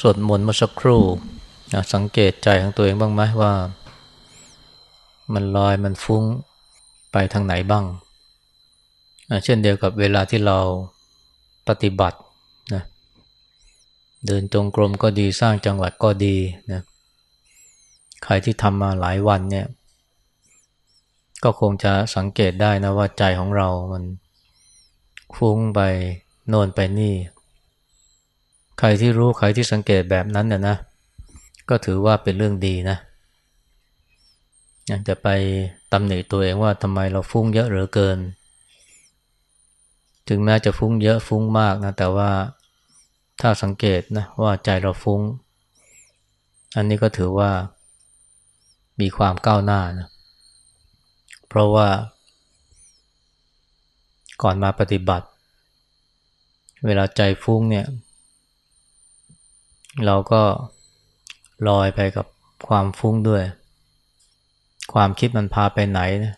สวดมนต์เมื่อสักครู่สังเกตใจของตัวเองบ้างไหมว่า มันลอยมันฟุ้งไปทางไหนบ้าง เช่นเดียวกับเวลาที่เราปฏิบัตินะเดินจงกรมก็ดีสร้างจังหวัดก็ดีนะใครที่ทำมาหลายวันเนี่ย ก็คงจะสังเกตได้นะว่าใจของเรามันฟุ้งไปโน่นไปนี่ ใครที่รู้ใครที่สังเกตแบบนั้นเนี่ยนะ ก็ถือว่าเป็นเรื่องดีนะอยากจะไปตำหนิตัวเองว่าทำไมเราฟุ้งเยอะเหลือเกิน ถึงแม้จะฟุ้งเยอะฟุ้งมากนะแต่ว่าถ้าสังเกตนะว่าใจเราฟุ้ง อันนี้ก็ถือว่ามีความก้าวหน้านะเพราะว่า ก่อนมาปฏิบัติ เวลาใจฟุ้งเนี่ย เราก็ลอยไปกับความฟุ้งด้วย ความคิดมันพาไปไหนนะ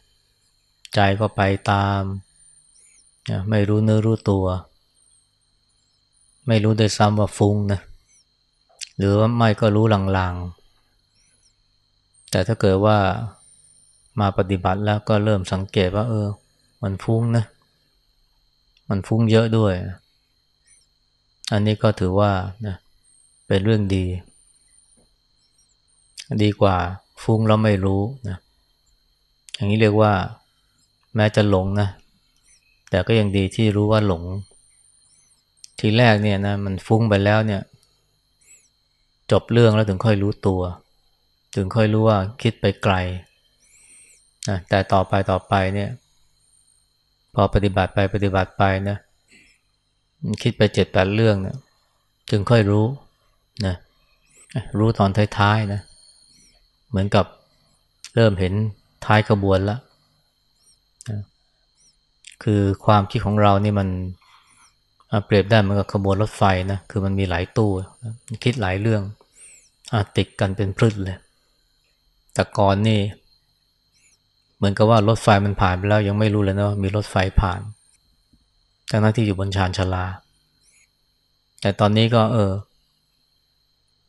ใจก็ไปตาม ไม่รู้เนื้อรู้ตัว ไม่รู้โดยซ้ำว่าฟุ้งนะหรือว่าไม่ก็รู้ลางๆ แต่ถ้าเกิดว่ามาปฏิบัติแล้วก็เริ่มสังเกตว่า เออ มันฟุ้งนะ มันฟุ้งเยอะด้วย อันนี้ก็ถือว่านะ เป็นเรื่องดี ดีกว่าฟุ้งแล้วไม่รู้นะอย่างนี้เรียกว่า แม้จะหลงนะแต่ก็ยังดีที่รู้ว่าหลง ทีแรกเนี่ยนะมันฟุ้งไปแล้วเนี่ย จบเรื่องแล้วถึงค่อยรู้ตัว ถึงค่อยรู้ว่าคิดไปไกลนะแต่ต่อไปต่อไปเนี่ย พอปฏิบัติไปปฏิบัติไปนะคิดไปเจ็ดแปดเรื่องเนี่ยถึงค่อยรู้ นะรู้ตอนท้ายๆนะ เหมือนกับเริ่มเห็นท้ายขบวนแล้วนะคือความคิดของเรานี่มันเปรียบได้เหมือนกับขบวนรถไฟนะ คือมันมีหลายตู้คิดหลายเรื่องอติดกันเป็นพลึดเลย แต่ก่อนนี่ เหมือนกับว่ารถไฟมันผ่านไปแล้วยังไม่รู้เลยนะว่ามีรถไฟผ่านทั้งนั้นที่อยู่บนชานชาลา แต่ตอนนี้ก็เออ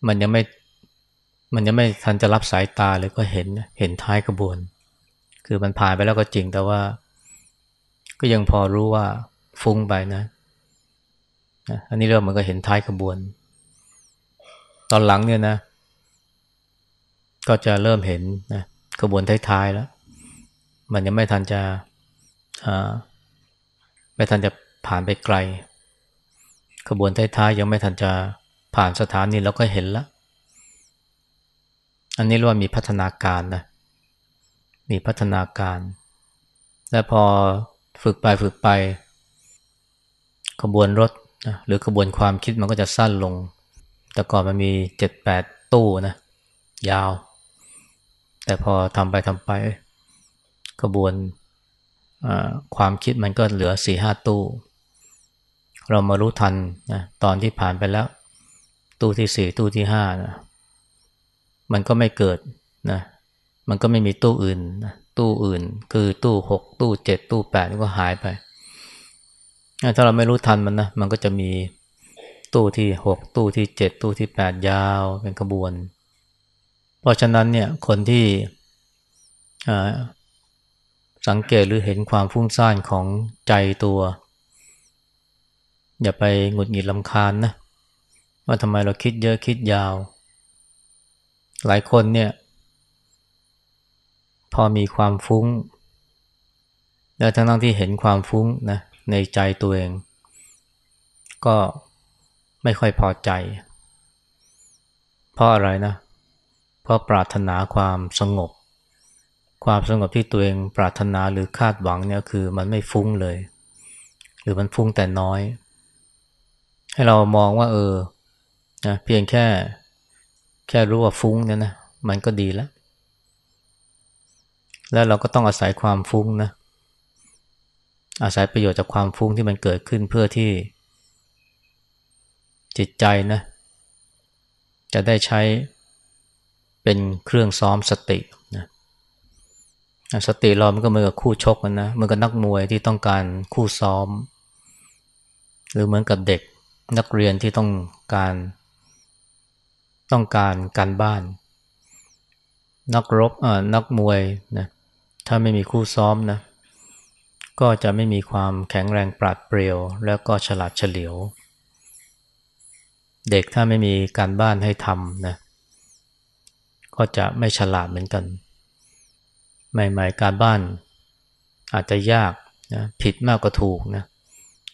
มันยังไม่มันยังไม่ทันจะรับสายตาเลยก็เห็นเห็นท้ายกระบวน คือมันผ่านไปแล้วก็จริงแต่ว่า ก็ยังพอรู้ว่าฟุ้งไปนะอันนี้เริ่มมันก็เห็นท้ายกระบวน ตอนหลังเนี่ยนะ ก็จะเริ่มเห็นนะกระบวนท้ายๆแล้ว มันยังไม่ทันจะไม่ทันจะผ่านไปไกลขบวนท้ายๆยังไม่ทันจะ ผ่านสถานีแล้วก็เห็นล้วอันนี้เรียกว่ามีพัฒนาการนะ มีพัฒนาการ และพอฝึกไปฝึกไป ขบวนรถนะหรือขบวนความคิดมันก็จะสั้นลง แต่ก่อนมันมีเจ็ดแปดตู้นะ ยาว แต่พอทำไปทำไป ขบวนความคิดมันก็เหลือสี่ห้าตู้ เรามารู้ทันนะตอนที่ผ่านไปแล้ว ตู้ที่สี่ตู้ที่ห้านะมันก็ไม่เกิดนะมันก็ไม่มีตู้อื่นนะตู้อื่น คือตู้หกตู้เจ็ดตู้แปดก็หายไป ถ้าเราไม่รู้ทันมันนะมันก็จะมีตู้ที่หกตู้ที่เจ็ดตู้ที่แปดยาวเป็นขบวน เพราะฉะนั้นเนี่ยคนที่สังเกตหรือเห็นความฟุ้งซ่านของใจตัว อย่าไปหงุดหงิดลำคาญนะ ว่าทำไมเราคิดเยอะคิดยาว หลายคนเนี่ย พอมีความฟุ้ง แล้วทั้งที่เห็นความฟุ้งนะในใจตัวเอง ก็ไม่ค่อยพอใจ เพราะอะไรนะ เพราะปรารถนาความสงบ ความสงบที่ตัวเองปรารถนาหรือคาดหวังเนี่ยคือมันไม่ฟุ้งเลย หรือมันฟุ้งแต่น้อย ให้เรามองว่าเออ นะเพียงแค่ แค่รู้ว่าฟุ้งเนี่ยนะมันก็ดีแล้ว แล้วเราก็ต้องอาศัยความฟุ้งนะ อาศัยประโยชน์จากความฟุ้งที่มันเกิดขึ้นเพื่อที่ จิตใจนะ จะได้ใช้เป็นเครื่องซ้อมสตินะสติเรามันก็เหมือนกับคู่ชกนะเหมือนกับนักมวยที่ต้องการคู่ซ้อม หรือเหมือนกับเด็กนักเรียนที่ต้องการ ต้องการการบ้าน นักรบเอ่อนักมวยนะถ้าไม่มีคู่ซ้อมนะก็จะไม่มีความแข็งแรงปราดเปรียว แล้วก็ฉลาดเฉลียว เด็กถ้าไม่มีการบ้านให้ทำนะก็จะไม่ฉลาดเหมือนกัน ใหม่ๆการบ้านอาจจะยากนะผิดมากกว่าถูกนะ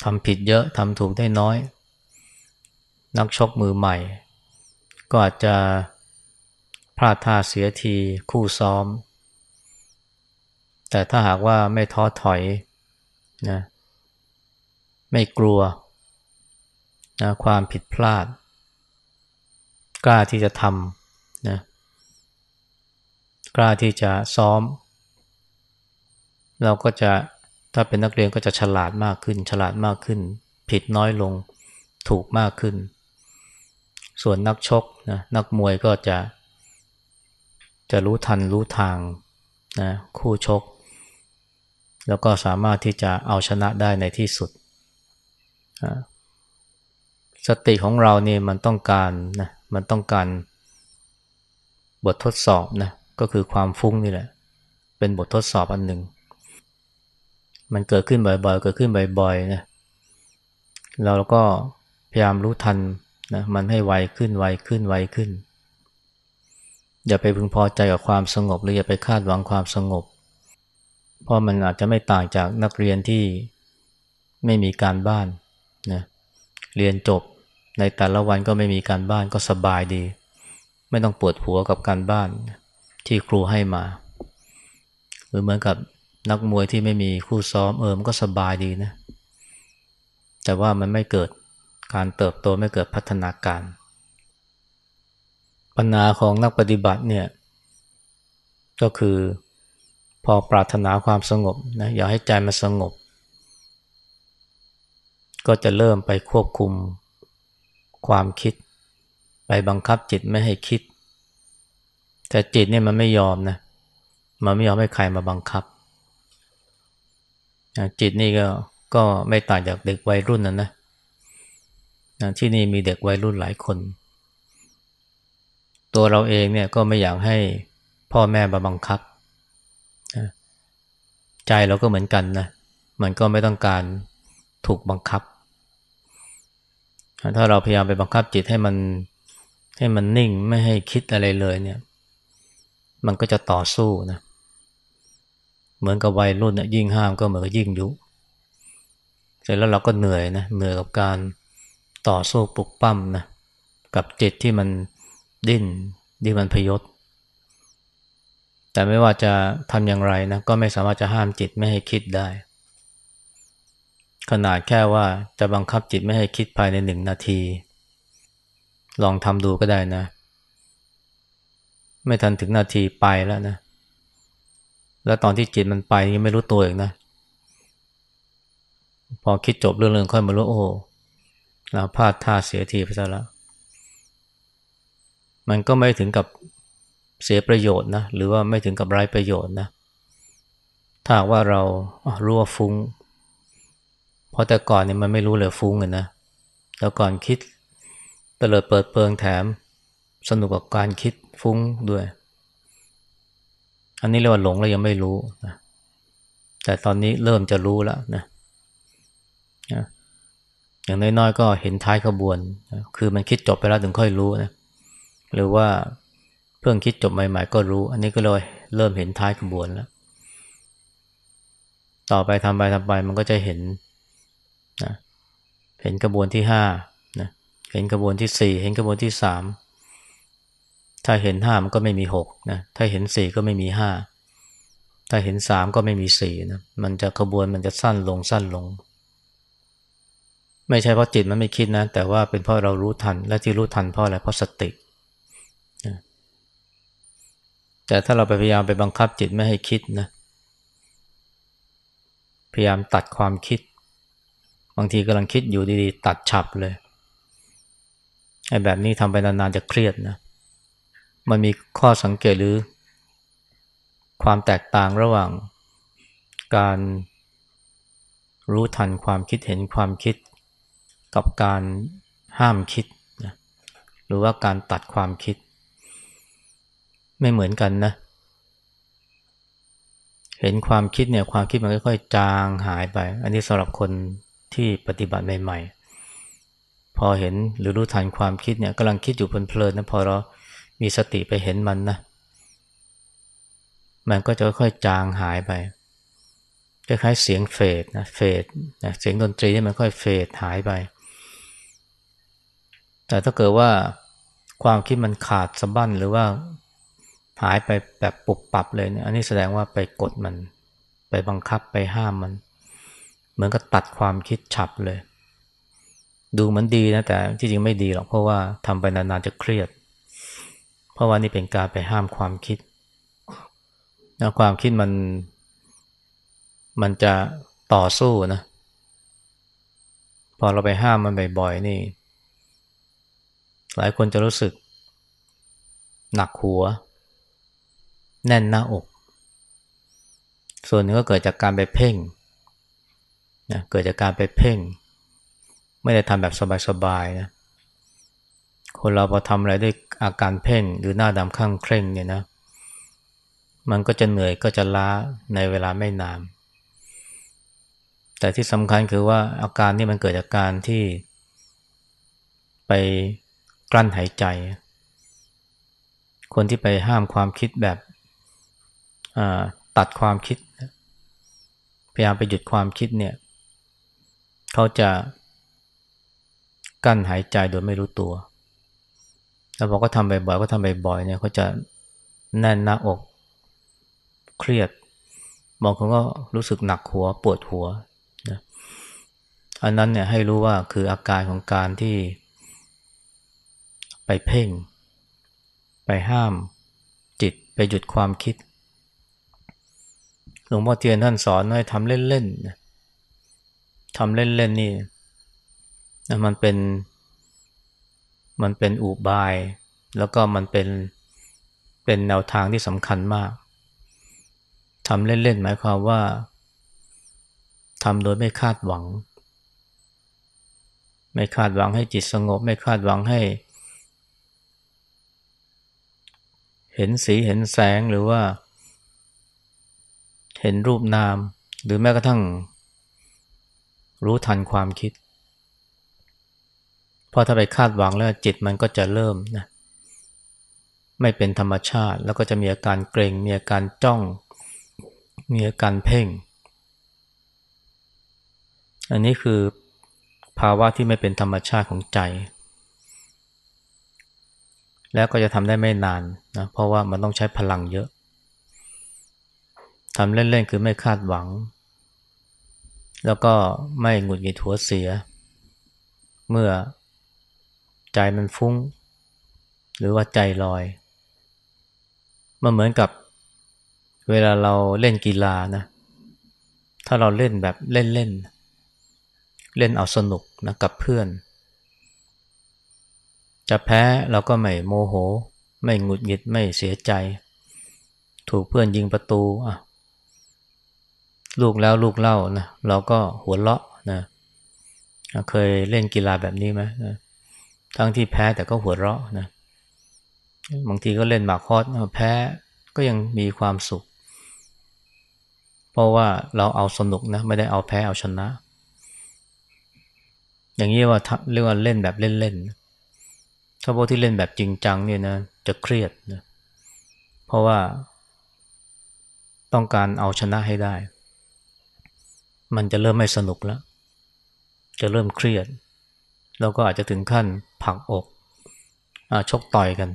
ทำผิดเยอะทำถูกได้น้อย นักชกมือใหม่ ก็อาจจะพลาดท่าเสียทีคู่ซ้อม แต่ถ้าหากว่าไม่ท้อถอยนะไม่กลัวนะความผิดพลาด กล้าที่จะทำนะกล้าที่จะซ้อม เราก็จะถ้าเป็นนักเรียนก็จะฉลาดมากขึ้น ฉลาดมากขึ้น ผิดน้อยลงถูกมากขึ้น ส่วนนักชกนะนักมวยก็จะจะรู้ทันรู้ทางนะคู่ชก แล้วก็สามารถที่จะเอาชนะได้ในที่สุด สติของเราเนี่ยมันต้องการนะมันต้องการบททดสอบนะก็คือความฟุ้งนี่แหละ เป็นบททดสอบอันหนึ่ง มันเกิดขึ้นบ่อยๆ เกิดขึ้นบ่อยๆนะเราก็พยายามรู้ทัน นะมันให้ไวขึ้นไวขึ้นไวขึ้น อย่าไปพึงพอใจกับความสงบ หรืออย่าไปคาดหวังความสงบ เพราะมันอาจจะไม่ต่างจากนักเรียนที่ไม่มีการบ้านนะเรียนจบในแต่ละวันก็ไม่มีการบ้านก็สบายดี ไม่ต้องปวดหัวกับการบ้านที่ครูให้มา หรือเหมือนกับนักมวยที่ไม่มีคู่ซ้อมเออมันก็สบายดีนะ แต่ว่ามันไม่เกิด การเติบโตไม่เกิดพัฒนาการ ปัญหาของนักปฏิบัติเนี่ยก็คือพอปรารถนาความสงบนะอยากให้ใจมันสงบ ก็จะเริ่มไปควบคุมความคิด ไปบังคับจิตไม่ให้คิด แต่จิตเนี่ยมันไม่ยอมนะมันไม่ยอมให้ใครมาบังคับ จิตนี่ก็ก็ไม่ต่างจากเด็กวัยรุ่นนะนะ ที่นี่มีเด็กวัยรุ่นหลายคน ตัวเราเองเนี่ยก็ไม่อยากให้พ่อแม่มาบังคับใจเราก็เหมือนกันนะ มันก็ไม่ต้องการถูกบังคับ ถ้าเราพยายามไปบังคับจิตให้มันให้มันนิ่งไม่ให้คิดอะไรเลยเนี่ย มันก็จะต่อสู้นะ เหมือนกับวัยรุ่นเนะยิ่งห้ามก็เหมือนกับยิ่งยุ เสร็จแล้วเราก็เหนื่อยนะ เหนื่อยกับการ ต่อสู้ปลุกปั้มนะกับจิตที่มันดิ้นที่มันพยศ แต่ไม่ว่าจะทำอย่างไรนะก็ไม่สามารถจะห้ามจิตไม่ให้คิดได้ ขนาดแค่ว่าจะบังคับจิตไม่ให้คิดภายในหนึ่งนาที ลองทำดูก็ได้นะ ไม่ทันถึงนาทีไปแล้วนะ แล้วตอนที่จิตมันไปยังไม่รู้ตัวอีกนะ พอคิดจบเรื่องๆค่อยมารู้โอ้ เราพลาดท่าเสียทีไปซะแล้ว มันก็ไม่ถึงกับเสียประโยชน์นะ หรือว่าไม่ถึงกับไร้ประโยชน์นะ ถ้าว่าเรารู้ว่าฟุง้ง เพราะแต่ก่อนเนี่ยมันไม่รู้เลยฟุ้งเลยนะ แล้วก่อนคิดเตลิดเปิดเปิงแถม สนุกกับการคิดฟุ้งด้วย อันนี้เรียกว่าหลงแล้วยังไม่รู้นะ แต่ตอนนี้เริ่มจะรู้แล้วนะนะ อย่างน้อยๆก็เห็นท้ายขบวน คือมันคิดจบไปแล้วถึงค่อยรู้นะ หรือว่าเพิ่งคิดจบใหม่ ๆ ก็รู้ อันนี้ก็เลยเริ่มเห็นท้ายขบวนแล้ว ต่อไปทำไปทำไปมันก็จะเห็นนะเห็นกระบวนที่ห้านะเห็นกระบวนที่สี่เห็นกระบวนที่สามถ้าเห็นห้ามันก็ไม่มีหกนะ ถ้าเห็นสี่ก็ไม่มีห้า ถ้าเห็นสามก็ไม่มีสี่นะ มันจะขบวนมันจะสั้นลงสั้นลง ไม่ใช่เพราะจิตมันไม่คิดนะ แต่ว่าเป็นเพราะเรารู้ทัน และที่รู้ทันเพราะอะไรเพราะสติ แต่ถ้าเราไปพยายามไปบังคับจิตไม่ให้คิดนะ พยายามตัดความคิด บางทีกำลังคิดอยู่ดีๆ ตัดฉับเลยไอ้แบบนี้ทำไปนานๆจะเครียดนะ มันมีข้อสังเกตหรือ ความแตกต่างระหว่างการรู้ทันความคิดเห็นความคิด กับการห้ามคิดนะหรือว่าการตัดความคิด ไม่เหมือนกันนะ เห็นความคิดเนี่ยความคิดมันค่อยๆจางหายไป อันนี้สำหรับคนที่ปฏิบัติใหม่ๆ พอเห็นหรือรู้ทันความคิดเนี่ยกำลังคิดอยู่เพลินๆนะพอเรามีสติไปเห็นมันนะ มันก็จะค่อยๆจางหายไปคล้ายๆเสียงเฟดนะเฟดนะเสียงดนตรีที่มันค่อยเฟดหายไป แต่ถ้าเกิดว่าความคิดมันขาดสะบั้นหรือว่าหายไปแบบปุบปับเลยเนี่ย อันนี้แสดงว่าไปกดมัน ไปบังคับไปห้ามมัน เหมือนกับตัดความคิดฉับเลย ดูเหมือนดีนะแต่ที่จริงไม่ดีหรอกเพราะว่าทำไปนานๆจะเครียด เพราะว่านี่เป็นการไปห้ามความคิดแล้วความคิดมัน มันจะต่อสู้นะ พอเราไปห้ามมันบ่อยๆนี่ หลายคนจะรู้สึก หนักหัว แน่นหน้าอก ส่วนหนึ่งก็เกิดจากการไปเพ่งนะเกิดจากการไปเพ่ง ไม่ได้ทำแบบสบายๆนะคนเราพอทำอะไรด้วยอาการเพ่งหรือหน้าดำข้างเคร่งเนี่ยนะมันก็จะเหนื่อยก็จะล้าในเวลาไม่นานแต่ที่สำคัญคือว่าอาการนี่มันเกิดจากการที่ไป กลั้นหายใจ คนที่ไปห้ามความคิดแบบตัดความคิด พยายามไปหยุดความคิดเนี่ย เขาจะกั้นหายใจโดยไม่รู้ตัวแล้วพอก็ทำบ่อยๆก็ทำบ่อยๆเนี่ยเขาจะแน่นหน้าอก เครียดบางคนก็รู้สึกหนักหัวปวดหัวอันนั้นเนี่ยให้รู้ว่าคืออาการของการที่ ไปเพ่ง ไปห้ามจิตไปหยุดความคิด หลวงพ่อเทียนท่านสอนให้ทำเล่นๆทำเล่นๆนี่มันเป็น มันเป็นอุบาย แล้วก็มันเป็น เป็นแนวทางที่สำคัญมากทำเล่นๆหมายความว่าทำโดยไม่คาดหวัง ไม่คาดหวังให้จิตสงบ ไม่คาดหวังให้ เห็นสีเห็นแสงหรือว่า เห็นรูปนาม หรือแม้กระทั่ง รู้ทันความคิด พอถ้าไปคาดหวังแล้วจิตมันก็จะเริ่มนะไม่เป็นธรรมชาติ แล้วก็จะมีอาการเกรง มีอาการจ้อง มีอาการเพ่ง อันนี้คือภาวะที่ไม่เป็นธรรมชาติของใจ แล้วก็จะทำได้ไม่นานนะเพราะว่ามันต้องใช้พลังเยอะทำเล่น ๆ คือไม่คาดหวัง แล้วก็ไม่หงุดหงิดหัวเสีย เมื่อใจมันฟุ้ง หรือว่าใจลอย มันเหมือนกับเวลาเราเล่นกีฬานะ ถ้าเราเล่นแบบเล่น ๆ เล่นเอาสนุกนะกับเพื่อน จะแพ้เราก็ไม่โมโห ไม่หงุดหงิดไม่เสียใจ ถูกเพื่อนยิงประตูอะลูกแล้วลูกเล่านะเราก็หัวเราะนะเคยเล่นกีฬาแบบนี้ไหมนะทั้งที่แพ้แต่ก็หัวเราะนะบางทีก็เล่นหมากฮอตแพ้ก็ยังมีความสุข เพราะว่าเราเอาสนุกนะไม่ได้เอาแพ้เอาชนะ อย่างนี้ว่าเรียกว่าเล่นแบบเล่นๆ ถ้าพวกที่เล่นแบบจริงจังเนี่ยนะจะเครียดนะเพราะว่าต้องการเอาชนะให้ได้ มันจะเริ่มไม่สนุกแล้ว จะเริ่มเครียด แล้วก็อาจจะถึงขั้นผักอกอชกต่อยกัน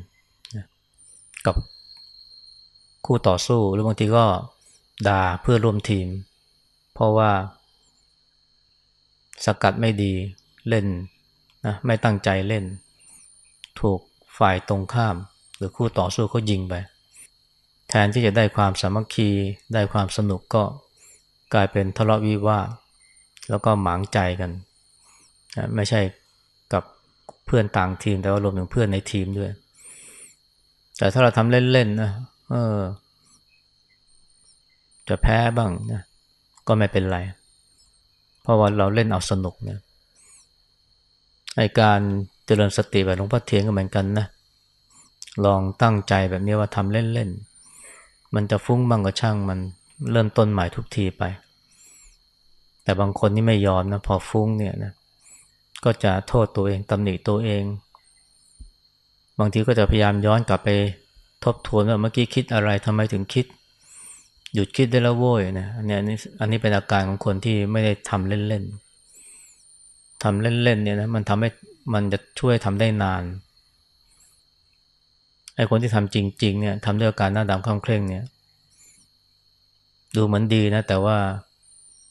กับคู่ต่อสู้หรือบางทีก็ด่าเพื่อร่วมทีม เพราะว่า สกัดไม่ดีเล่นนะไม่ตั้งใจเล่น ถูกฝ่ายตรงข้าม หรือคู่ต่อสู้เขายิงไป แทนที่จะได้ความสามัคคีได้ความสนุกก็กลายเป็นทะเลาะวิวาทแล้วก็หมางใจกัน ไม่ใช่กับเพื่อนต่างทีมแต่ว่ารวมถึงเพื่อนในทีมด้วย แต่ถ้าเราทำเล่นๆนะเออ จะแพ้บ้างนะก็ไม่เป็นไร เพราะว่าเราเล่นเอาสนุกเนี่ยไอการ เจริญสติแบบหลวงพ่อเทียนก็เหมือนกันนะ ลองตั้งใจแบบนี้ว่าทำเล่นๆ มันจะฟุ้งบ้างก็ช่างมันเริ่มต้นใหม่ทุกทีไป แต่บางคนนี่ไม่ยอมนะพอฟุ้งเนี่ยนะ ก็จะโทษตัวเองตำหนิตัวเอง บางทีก็จะพยายามย้อนกลับไปทบทวนว่าเมื่อกี้คิดอะไรทำไมถึงคิด หยุดคิดได้แล้วโว้ยนะอันนี้อันนี้เป็นอาการของคนที่ไม่ได้ทำเล่นๆทำเล่นๆเนี่ยนะมันทำให้ มันจะช่วยทำได้นานไอ้คนที่ทำจริง ๆ เนี่ยทำด้วยอาการหน้าดำข้ามเคร่งเนี่ย ดูเหมือนดีนะ แต่ว่า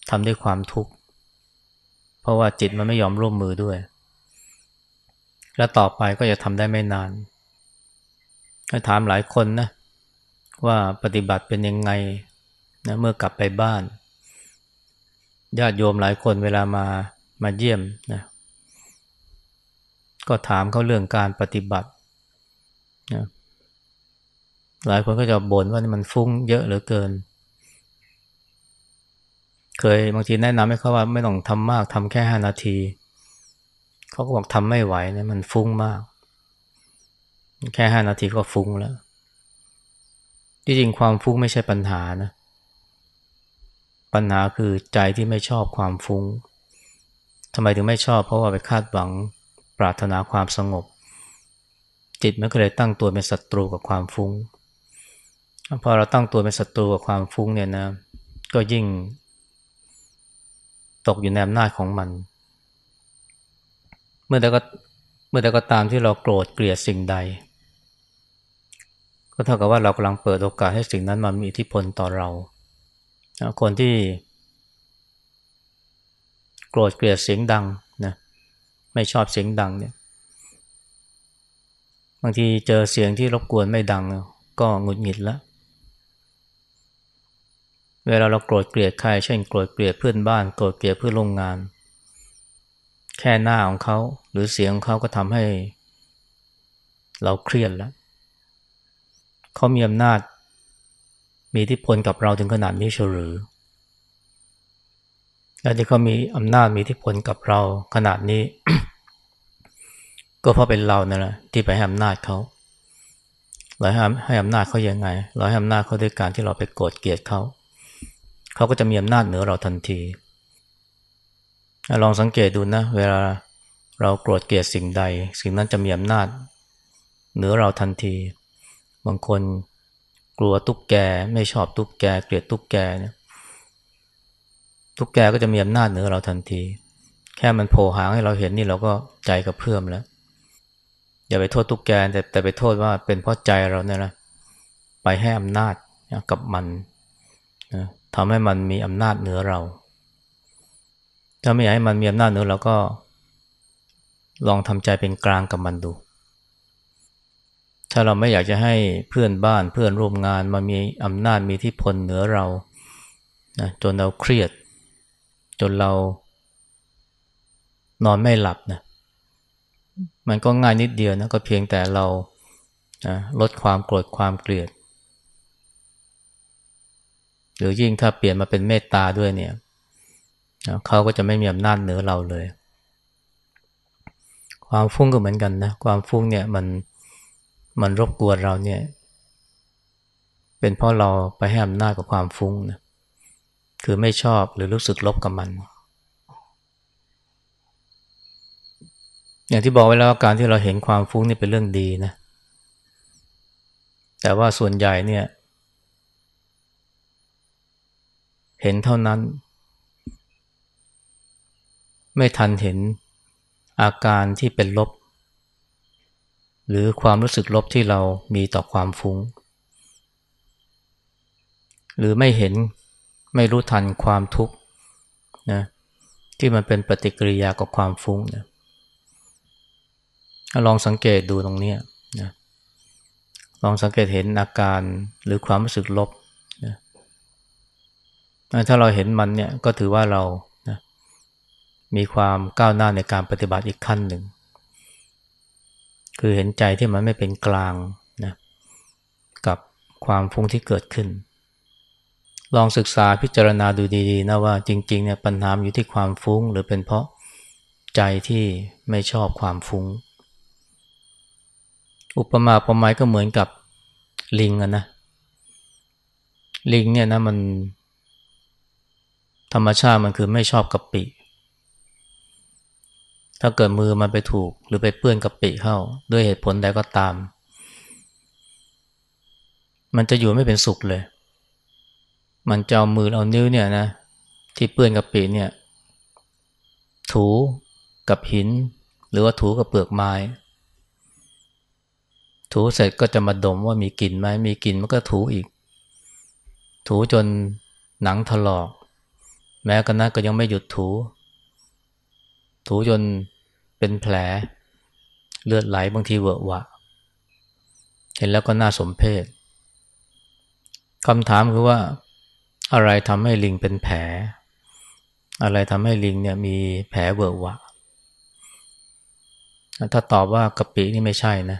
ทำด้วยความทุกข์ เพราะว่าจิตมันไม่ยอมร่วมมือด้วย และต่อไปก็จะทำได้ไม่นานถามหลายคนนะว่าปฏิบัติเป็นยังไงนะเมื่อกลับไปบ้านญาติโยมหลายคนเวลามามาเยี่ยมนะ ก็ถามเขาเรื่องการปฏิบัตินะหลายคนก็จะบ่นว่านี่มันฟุ้งเยอะเหลือเกิน เคยบางทีแนะนำให้เขาว่าไม่ต้องทำมากทำแค่ห้านาที เขาก็บอกทำไม่ไหวเนี่ยมันฟุ้งมาก แค่ห้านาทีก็ฟุ้งแล้ว ที่จริงความฟุ้งไม่ใช่ปัญหานะ ปัญหาคือใจที่ไม่ชอบความฟุ้งทำไมถึงไม่ชอบเพราะว่าไปคาดหวัง ปรารถนาความสงบ จิตมันก็เลยตั้งตัวเป็นศัตรูกับความฟุ้งพอเราตั้งตัวเป็นศัตรูกับความฟุ้งเนี่ยนะ ก็ยิ่ง ตกอยู่ในอำนาจของมัน เมื่อใดก็เมื่อใดก็ตามที่เราโกรธเกลียดสิ่งใด ก็เท่ากับว่าเรากำลังเปิดโอกาสให้สิ่งนั้นมามีอิทธิพลต่อเรา คนที่ โกรธเกลียดเสียงดัง ไม่ชอบเสียงดังเนี่ย บางทีเจอเสียงที่รบกวนไม่ดัง ก็หงุดหงิดแล้ว เวลาเราโกรธเกลียดใคร เช่นโกรธเกลียดเพื่อนบ้าน โกรธเกลียดเพื่อนร่วมงาน แค่หน้าของเขาหรือเสียงของเขาก็ทำให้ เราเครียดแล้ว เขามีอำนาจ มีอิทธิพลกับเราถึงขนาดนี้เฉหรือ และที่เขามีอำนาจมีอิทธิพลกับเราขนาดนี้ ก็เพราะเป็นเรานั่นแหละที่ไปให้อำนาจเขาเราให้ให้อำนาจเขายังไง เราให้อำนาจเขาด้วยการที่เราไปโกรธเกลียดเขา เขาก็จะมีอำนาจเหนือเราทันที ลองสังเกตดูนะ เวลาเราโกรธเกลียดสิ่งใด สิ่งนั้นจะมีอำนาจเหนือเราทันที บางคนกลัวตุ๊กแกไม่ชอบตุ๊กแก เกลียดตุ๊กแกเนี่ย ทุกแกก็จะมีอำนาจเหนือเราทันที แค่มันโผล่หางให้เราเห็นนี่เราก็ใจกระเพื่อมแล้ว อย่าไปโทษทุกแกแต่แต่ไปโทษว่าเป็นเพราะใจเราเนี่ยนะไปให้อำนาจกับมันนะทำให้มันมีอำนาจเหนือเรา ถ้าไม่อยากให้มันมีอำนาจเหนือเราก็ ลองทำใจเป็นกลางกับมันดู ถ้าเราไม่อยากจะให้เพื่อนบ้านเพื่อนร่วมงานมามีอำนาจมีที่พลเหนือเรานะจนเราเครียด จนเรา นอนไม่หลับนะมันก็ง่ายนิดเดียวนะก็เพียงแต่เรานะลดความโกรธความเกลียด หรือยิ่งถ้าเปลี่ยนมาเป็นเมตตาด้วยเนี่ยนะเขาก็จะไม่มีอำนาจเหนือเราเลย ความฟุ้งก็เหมือนกันนะ ความฟุ้งเนี่ยมันมันรบกวนเราเนี่ย เป็นเพราะเราไปให้อำนาจกับความฟุ้งนะ คือไม่ชอบหรือรู้สึกลบกับมัน อย่างที่บอกไว้แล้วการที่เราเห็นความฟุ้งนี่เป็นเรื่องดีนะ แต่ว่าส่วนใหญ่เนี่ย เห็นเท่านั้น ไม่ทันเห็นอาการที่เป็นลบ หรือความรู้สึกลบที่เรามีต่อความฟุ้ง หรือไม่เห็น ไม่รู้ทันความทุกข์นะที่มันเป็นปฏิกิริยากับความฟุ้งนะลองสังเกตดูตรงนี้นะลองสังเกตเห็นอาการหรือความรู้สึกลบนะถ้าเราเห็นมันเนี่ยก็ถือว่าเรานะมีความก้าวหน้าในการปฏิบัติอีกขั้นหนึ่ง คือเห็นใจที่มันไม่เป็นกลางนะกับความฟุ้งที่เกิดขึ้น ลองศึกษาพิจารณาดูดีๆนะว่าจริงๆเนี่ยปัญหาอยู่ที่ความฟุ้ง หรือเป็นเพราะใจที่ไม่ชอบความฟุ้ง อุปมาอุปไมยก็เหมือนกับลิงอะนะ ลิงเนี่ยนะมัน ธรรมชาติมันคือไม่ชอบกะปิ ถ้าเกิดมือมันไปถูก หรือไปเปื้อนกะปิเข้า ด้วยเหตุผลใดก็ตาม มันจะอยู่ไม่เป็นสุขเลย มันจะเอามือเอานิ้วเนี่ยนะที่เปื้อนกะปิเนี่ย ถูกับหิน หรือว่าถูกับเปลือกไม้ ถูเสร็จก็จะมาดมว่ามีกลิ่นไหมมีกลิ่นมันก็ถูอีก ถูจนหนังถลอก แม้กระนั้นก็ยังไม่หยุดถู ถูจนเป็นแผล เลือดไหลบางทีเวอะวะ เห็นแล้วก็น่าสมเพชคำถามคือว่า อะไรทำให้ลิงเป็นแผล อะไรทำให้ลิงเนี่ยมีแผลเวอะวะ ถ้าตอบว่ากะปินี่ไม่ใช่นะ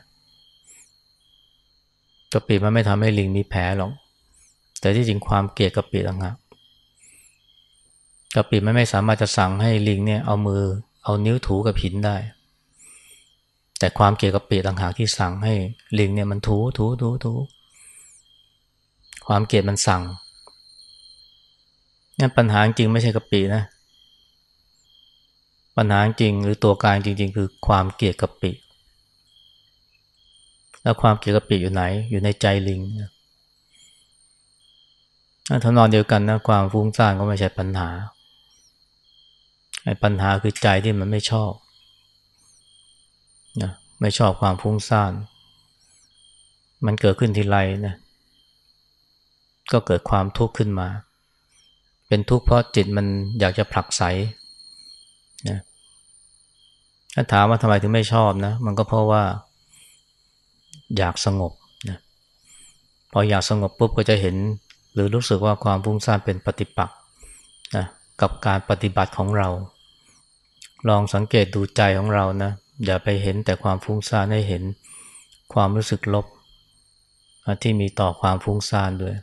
กะปิมันไม่ทำให้ลิงมีแผลหรอก แต่ที่จริงความเกลียดกะปิต่างหากกะปิมันไม่สามารถจะสั่งให้ลิงเนี่ยเอามือเอานิ้วถูกับหินได้ แต่ความเกลียดกะปิต่างหากที่สั่งให้ลิงเนี่ยมันถูถูถูถู ความเกลียดมันสั่ง นี่ปัญหาจริงไม่ใช่กะปินะ ปัญหาจริงหรือตัวการจริง ๆ คือความเกลียดกะปิ แล้วความเกลียวกับปีอยู่ไหน อยู่ในใจลิงถ้านอนเดียวกันนะความฟุ้งซ่านก็ไม่ใช่ปัญหาไอ้ปัญหาคือใจที่มันไม่ชอบนะไม่ชอบความฟุ้งซ่าน มันเกิดขึ้นทีไรนะก็เกิดความทุกข์ขึ้นมา เป็นทุกข์เพราะจิตมันอยากจะผลักไสนะถ้าถามว่าทำไมถึงไม่ชอบนะ มันก็เพราะว่าอยากสงบนะพออยากสงบปุ๊บก็จะเห็น หรือรู้สึกว่าความฟุ้งซ่านเป็นปฏิปักษ์นะกับการปฏิบัติของเรา ลองสังเกตดูใจของเรานะอย่าไปเห็นแต่ความฟุ้งซ่านให้เห็นความรู้สึกลบ ที่มีต่อความฟุ้งซ่านด้วย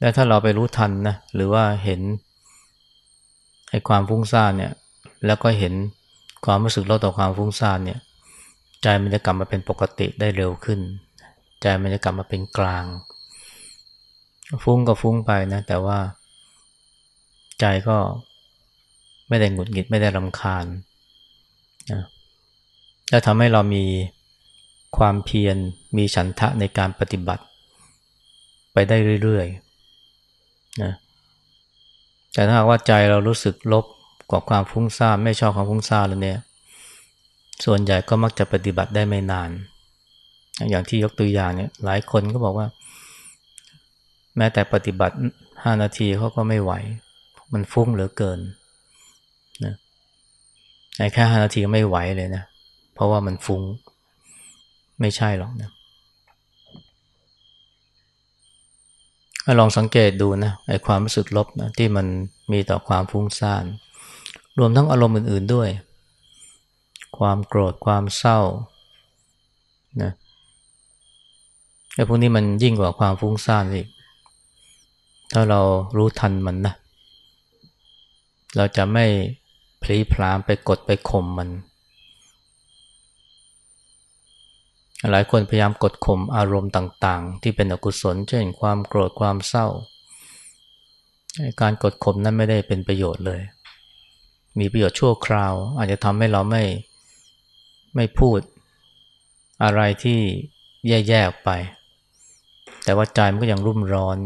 และถ้าเราไปรู้ทันนะหรือว่าเห็นไอ้ความฟุ้งซ่านเนี่ย แล้วก็เห็นความรู้สึกลบต่อความฟุ้งซ่านเนี่ย ใจมันจะกลับมาเป็นปกติได้เร็วขึ้น ใจมันจะกลับมาเป็นกลาง ฟุ้งก็ฟุ้งไปนะ แต่ว่า ใจก็ไม่ได้หงุดหงิดไม่ได้รำคาญนะแล้วทำให้เรามีความเพียรมีฉันทะในการปฏิบัติ ไปได้เรื่อยๆ นะแต่ถ้าว่าใจเรารู้สึกลบกับความฟุ้งซ่านไม่ชอบความฟุ้งซ่านแล้วเนี่ย ส่วนใหญ่ก็มักจะปฏิบัติได้ไม่นาน อย่างที่ยกตัวอย่างเนี่ย หลายคนก็บอกว่า แม้แต่ปฏิบัติห้านาทีเขาก็ไม่ไหว มันฟุ้งเหลือเกินนะแค่ห้านาทีก็ไม่ไหวเลยนะ เพราะว่ามันฟุ้ง ไม่ใช่หรอกนะ ลองสังเกตดูนะไอ้ความรู้สึกลบนะที่มันมีต่อความฟุ้งซ่าน รวมทั้งอารมณ์อื่น ๆด้วย ความโกรธความเศร้านะไอ้พวกนี้มันยิ่งกว่าความฟุ้งซ่านอีก ถ้าเรารู้ทันมันนะ เราจะไม่พลีพลามไปกดไปข่มมัน หลายคนพยายามกดข่มอารมณ์ต่างๆ ที่เป็นอกุศล เช่นความโกรธความเศร้า การกดข่มนั้นไม่ได้เป็นประโยชน์เลย มีประโยชน์ชั่วคราว อาจจะทำให้เราไม่ไม่พูดอะไรที่แย่ๆออกไป แต่ว่าใจมันก็ยังรุ่มร้อน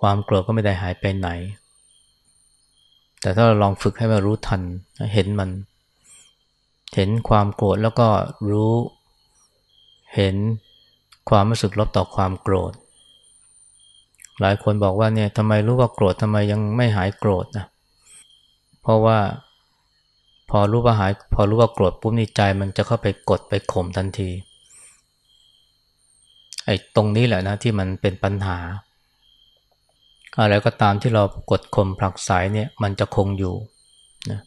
ความโกรธก็ไม่ได้หายไปไหน แต่ถ้าเราลองฝึกให้มารู้ทัน เห็นมัน เห็นความโกรธแล้วก็รู้ เห็นความรู้สึกลบต่อความโกรธ หลายคนบอกว่าเนี่ยทำไมรู้ว่าโกรธทำไมยังไม่หายโกรธนะเพราะว่าพอรู้ว่าหายพอรู้ว่าโกรธปุ๊บนี่ใจมันจะเข้าไปกดไปข่มทันทีไอ้ตรงนี้แหละนะที่มันเป็นปัญหา อะไรก็ตามที่เรากดข่มผลักสายเนี่ยมันจะคงอยู่นะ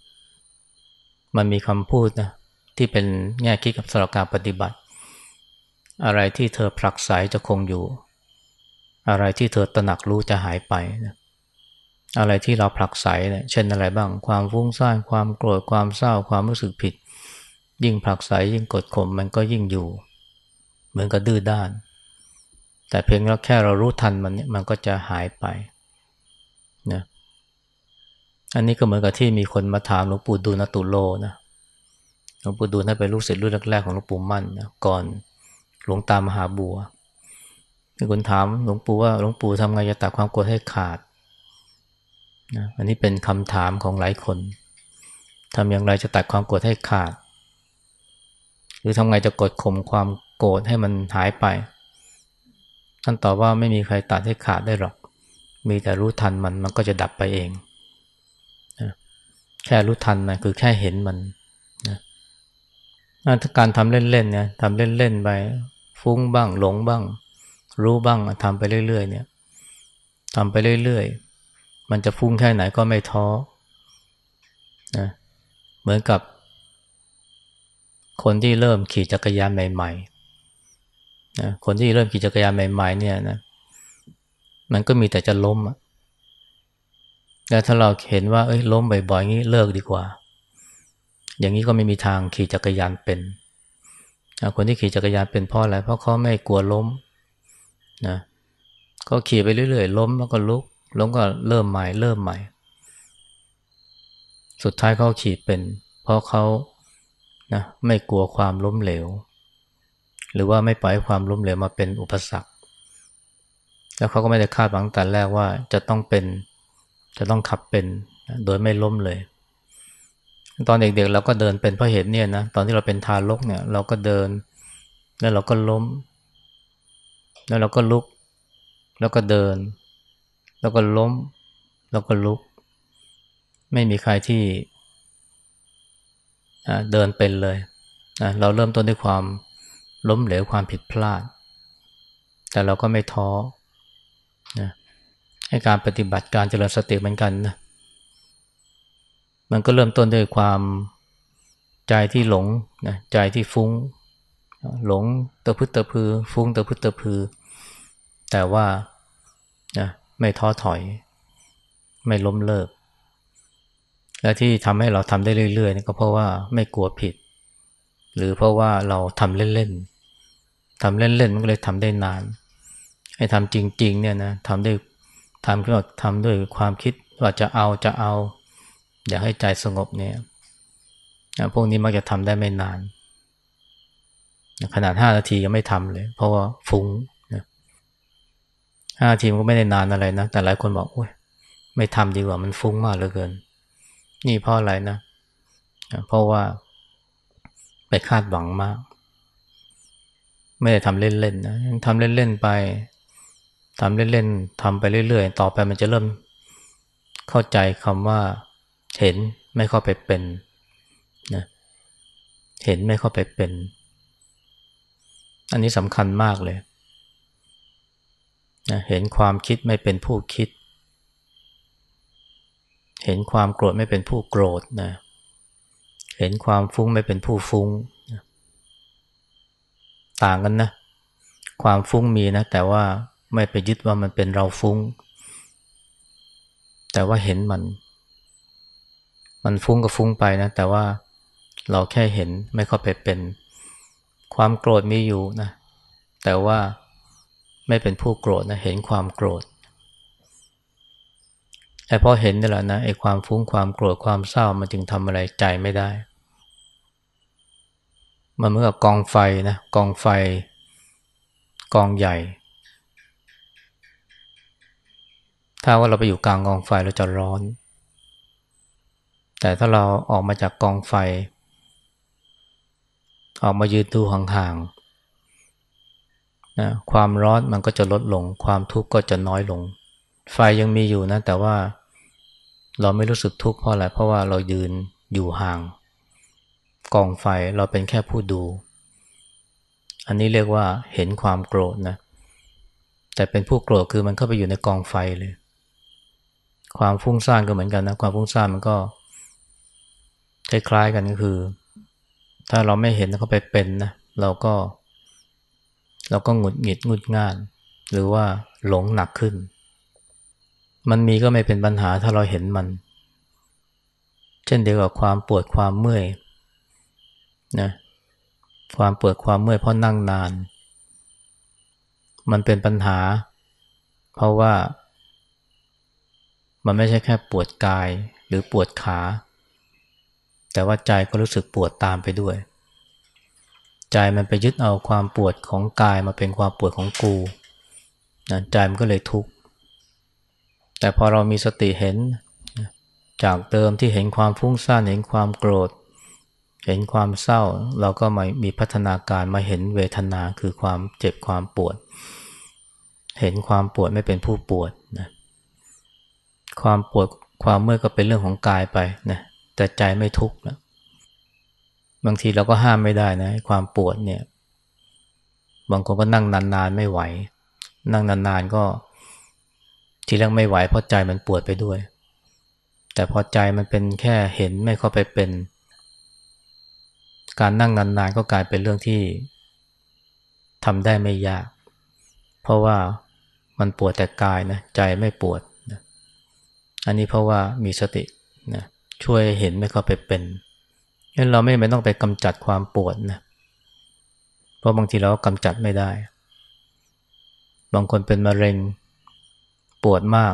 มันมีคำพูดนะที่เป็นแง่คิดกับสรการปฏิบัติ อะไรที่เธอผลักสจะคงอยู่ อะไรที่เธอตระหนักรู้จะหายไปนะอะไรที่เราผลักไสเนี่ยเช่นอะไรบ้าง ความฟุ้งซ่านความโกรธความเศร้าความรู้สึกผิด ยิ่งผลักไสยิ่งกดข่มมันก็ยิ่งอยู่ เหมือนกับดื้อด้าน แต่เพียงแค่เรารู้ทันมันเนี่ยมันก็จะหายไปนะอันนี้ก็เหมือนกับที่มีคนมาถามหลวงปู่ดูลนตุโลนะหลวงปู่ดูลท่านเป็นลูกศิษย์รุ่นแรกๆของหลวงปู่มั่นนะก่อน หลวงตามหาบัวมีคนถามหลวงปู่ว่าหลวงปู่ทำไงจะตัดความโกรธให้ขาดนะอันนี้เป็นคำถามของหลายคนทำอย่างไรจะตัดความโกรธให้ขาด หรือทำไงจะกดข่มความโกรธให้มันหายไป ท่านตอบว่าไม่มีใครตัดให้ขาดได้หรอก มีแต่รู้ทันมันมันก็จะดับไปเองนะแค่รู้ทันมันคือแค่เห็นมัน การทำเล่นๆเนี่ยทำเล่นๆไปฟุ้งบ้างหลงบ้าง รู้บ้างทำไปเรื่อยๆเนี่ยทำไปเรื่อยๆ มันจะฟุ้งแค่ไหนก็ไม่ท้อนะเหมือนกับ คนที่เริ่มขี่จักรยานใหม่ๆนะคนที่เริ่มขี่จักรยานใหม่ ๆ เนี่ยนะมันก็มีแต่จะล้มแต่ถ้าเราเห็นว่าเอ้ยล้มบ่อยๆงี้เลิกดีกว่า อย่างนี้ก็ไม่มีทางขี่จักรยานเป็น คนที่ขี่จักรยานเป็นเพราะอะไร เพราะเขาไม่กลัวล้มนะก็ขี่ไปเรื่อยๆ ล้มแล้วก็ลุก ล้มก็เริ่มใหม่ เริ่มใหม่ สุดท้ายเขาขี่เป็น เพราะเขานะไม่กลัวความล้มเหลว หรือว่าไม่ปล่อยความล้มเหลวมาเป็นอุปสรรค แล้วเขาก็ไม่ได้คาดหวังแต่แรกว่าจะต้องเป็น จะต้องขับเป็น โดยไม่ล้มเลย ตอนเด็กๆเราก็เดินเป็นเพราะเหตุเนี่ยนะตอนที่เราเป็นทารกเนี่ยเราก็เดิน แล้วเราก็ล้ม แล้วเราก็ลุก แล้วก็เดิน แล้วก็ล้ม แล้วก็ลุก ไม่มีใครที่เดินเป็นเลยเราเริ่มต้นด้วยความล้มเหลวความผิดพลาด แต่เราก็ไม่ท้อนะให้การปฏิบัติการเจริญสติเหมือนกันนะ มันก็เริ่มต้นด้วยความใจที่หลงนะใจที่ฟุง้ง หลงตะพึตะพือ ฟุ้งตะพึตะพือ แต่ว่านะไม่ท้อถอย ไม่ล้มเลิก และที่ทำให้เราทำได้เรื่อยๆนี่ก็เพราะว่าไม่กลัวผิด หรือเพราะว่าเราทำเล่นๆทำเล่นๆมันก็เลยทำได้นานให้ทำจริง ๆ เนี่ยนะทำด้วยทำก็ทำด้วยความคิดว่าจะเอาจะเอา อยากให้ใจสงบเนี่ยพวกนี้มักจะทำได้ไม่นาน ขนาดห้านาทียังไม่ทำเลย เพราะว่าฟุ้งห้านาทีมันก็ไม่ได้นานอะไรนะ แต่หลายคนบอกโอ้ยไม่ทำดีกว่ามันฟุ้งมากเหลือเกิน นี่เพราะอะไรนะ เพราะว่าไปคาดหวังมาก ไม่ได้ทำเล่นๆนะทำเล่นๆไปทำเล่นๆทำไปเรื่อยๆ ต่อไปมันจะเริ่มเข้าใจคำว่า เห็นไม่เข้าไปเป็นนะเห็นไม่เข้าไปเป็น อันนี้สำคัญมากเลยนะเห็นความคิดไม่เป็นผู้คิด เห็นความโกรธไม่เป็นผู้โกรธนะเห็นความฟุ้งไม่เป็นผู้ฟุ้ง ต่างกันนะ ความฟุ้งมีนะ แต่ว่าไม่ไปยึดว่ามันเป็นเราฟุ้ง แต่ว่าเห็นมัน มันฟุ้งก็ฟุ้งไปนะ แต่ว่าเราแค่เห็นไม่เข้าไปเป็น ความโกรธมีอยู่นะ แต่ว่าไม่เป็นผู้โกรธนะ เห็นความโกรธแต่พอเห็นนี่แหละนะไอ้ความฟุ้งความโกรธความเศร้ามันจึงทำอะไรใจไม่ได้ มันเหมือนกับกองไฟนะกองไฟ กองใหญ่ ถ้าว่าเราไปอยู่กลางกองไฟเราจะร้อน แต่ถ้าเราออกมาจากกองไฟ ออกมายืนดูห่างๆนะความร้อนมันก็จะลดลง ความทุกข์ก็จะน้อยลง ไฟยังมีอยู่นะ แต่ว่าเราไม่รู้สึกทุกข์เพราะอะไรเพราะว่าเรายืนอยู่ห่าง กองไฟเราเป็นแค่ผู้ดู อันนี้เรียกว่าเห็นความโกรธนะแต่เป็นผู้โกรธคือมันเข้าไปอยู่ในกองไฟเลย ความฟุ้งซ่านก็เหมือนกันนะ ความฟุ้งซ่านมันก็ คล้ายๆกันก็คือ ถ้าเราไม่เห็นเขาไปเป็นนะเราก็ เราก็หงุดหงิดงุดง่าน หรือว่าหลงหนักขึ้น มันมีก็ไม่เป็นปัญหาถ้าเราเห็นมัน เช่นเดียวกับความปวดความเมื่อยนะความปวดความเมื่อยเพราะนั่งนาน มันเป็นปัญหา เพราะว่า มันไม่ใช่แค่ปวดกายหรือปวดขา แต่ว่าใจก็รู้สึกปวดตามไปด้วย ใจมันไปยึดเอาความปวดของกายมาเป็นความปวดของกูนะใจมันก็เลยทุกข์แต่พอเรามีสติเห็น จากเดิมที่เห็นความฟุ้งซ่านเห็นความโกรธ เห็นความเศร้าเราก็มามีพัฒนาการมาเห็นเวทนาคือความเจ็บความปวด เห็นความปวดไม่เป็นผู้ปวดนะความปวดความเมื่อยก็เป็นเรื่องของกายไปนะ แต่ใจไม่ทุกข์นะบางทีเราก็ห้ามไม่ได้นะความปวดเนี่ย บางคนก็นั่งนานๆไม่ไหว นั่งนานๆก็ทีแรกไม่ไหวเพราะใจมันปวดไปด้วย แต่พอใจมันเป็นแค่เห็นไม่เข้าไปเป็น การนั่งนานๆก็กลายเป็นเรื่องที่ทำได้ไม่ยาก เพราะว่ามันปวดแต่กายนะใจไม่ปวดนะอันนี้เพราะว่ามีสตินะ ช่วยเห็นไม่เข้าไปเป็นงั้นเราไม่ไม่ต้องไปกำจัดความปวดนะ เพราะบางทีเราก็กำจัดไม่ได้ บางคนเป็นมะเร็ง ปวดมาก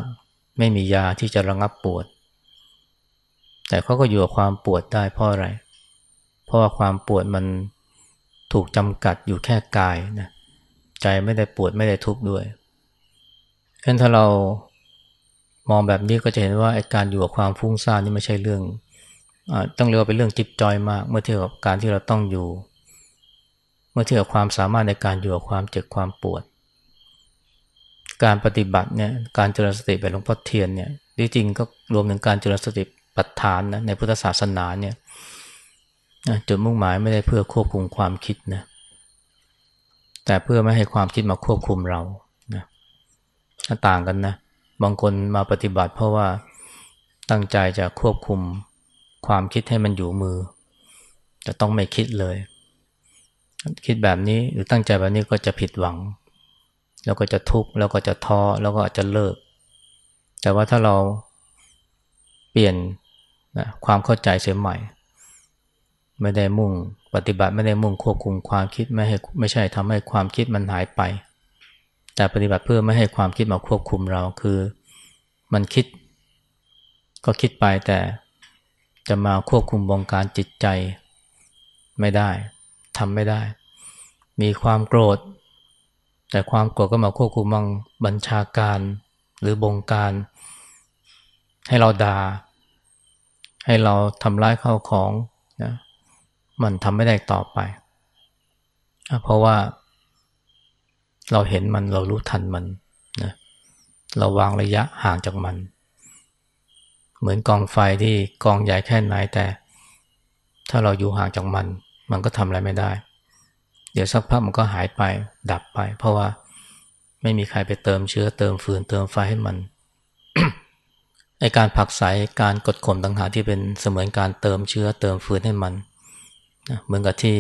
ไม่มียาที่จะระงับปวด แต่เขาก็อยู่กับความปวดได้เพราะอะไร เพราะว่าความปวดมันถูกจำกัดอยู่แค่กายนะ ใจไม่ได้ปวดไม่ได้ทุกข์ด้วยฉะนั้นถ้าเรา มองแบบนี้ก็จะเห็นว่าการอยู่กับความฟุ้งซ่านนี่ไม่ใช่เรื่องต้องเรียกว่าเป็นเรื่องจิบจอยมาก เมื่อเทียบกับการที่เราต้องอยู่ เมื่อเทียบกับความสามารถในการอยู่กับความเจ็บความปวด การปฏิบัติเนี่ยการเจริญสติแบบหลวงพ่อเทียนเนี่ยจริงๆก็รวมถึงการเจริญสติปัฏฐานนะในพุทธศาสนาเนี่ยจุดมุ่งหมายไม่ได้เพื่อควบคุมความคิดนะแต่เพื่อไม่ให้ความคิดมาควบคุมเรานะต่างกันนะ บางคนมาปฏิบัติเพราะว่าตั้งใจจะควบคุมความคิดให้มันอยู่มือ จะต้องไม่คิดเลย คิดแบบนี้หรือตั้งใจแบบนี้ก็จะผิดหวัง แล้วก็จะทุกข์แล้วก็จะท้อแล้วก็อาจจะเลิก แต่ว่าถ้าเราเปลี่ยนนะความเข้าใจเสียใหม่ ไม่ได้มุ่งปฏิบัติไม่ได้มุ่งควบคุมความคิดไม่ให้ไม่ใช่ทำให้ความคิดมันหายไป แต่ปฏิบัติเพื่อไม่ให้ความคิดมาควบคุมเราคือ มันคิด ก็คิดไปแต่จะมาควบคุมบงการจิตใจไม่ได้ทำไม่ได้ มีความโกรธ แต่ความโกรธก็มาควบคุมบังบัญชาการหรือบงการ ให้เราดา่าให้เราทำร้ายเข้าของนะมันทำไม่ได้ต่อไป เพราะว่า เราเห็นมันเรารู้ทันมันนะเราวางระยะห่างจากมัน เหมือนกองไฟที่กองใหญ่แค่ไหนแต่ ถ้าเราอยู่ห่างจากมัน มันก็ทำอะไรไม่ได้ เดี๋ยวสักพักมันก็หายไปดับไป เพราะว่าไม่มีใครไปเติมเชื้อเติมฟืนเติมไฟให้มันไอการผักใสการกดข่มต่างหากที่เป็นเสมือนการเติมเชื้อเติมฟืนให้มันนะเหมือนกับที่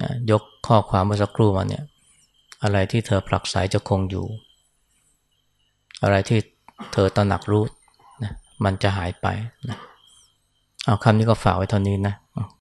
นะยกข้อความเมื่อสักครู่มาเนี่ย อะไรที่เธอผลักใสจะคงอยู่ อะไรที่เธอตระหนักรู้นะมันจะหายไปนะเอาคำนี้ก็ฝากไว้เท่านี้นะ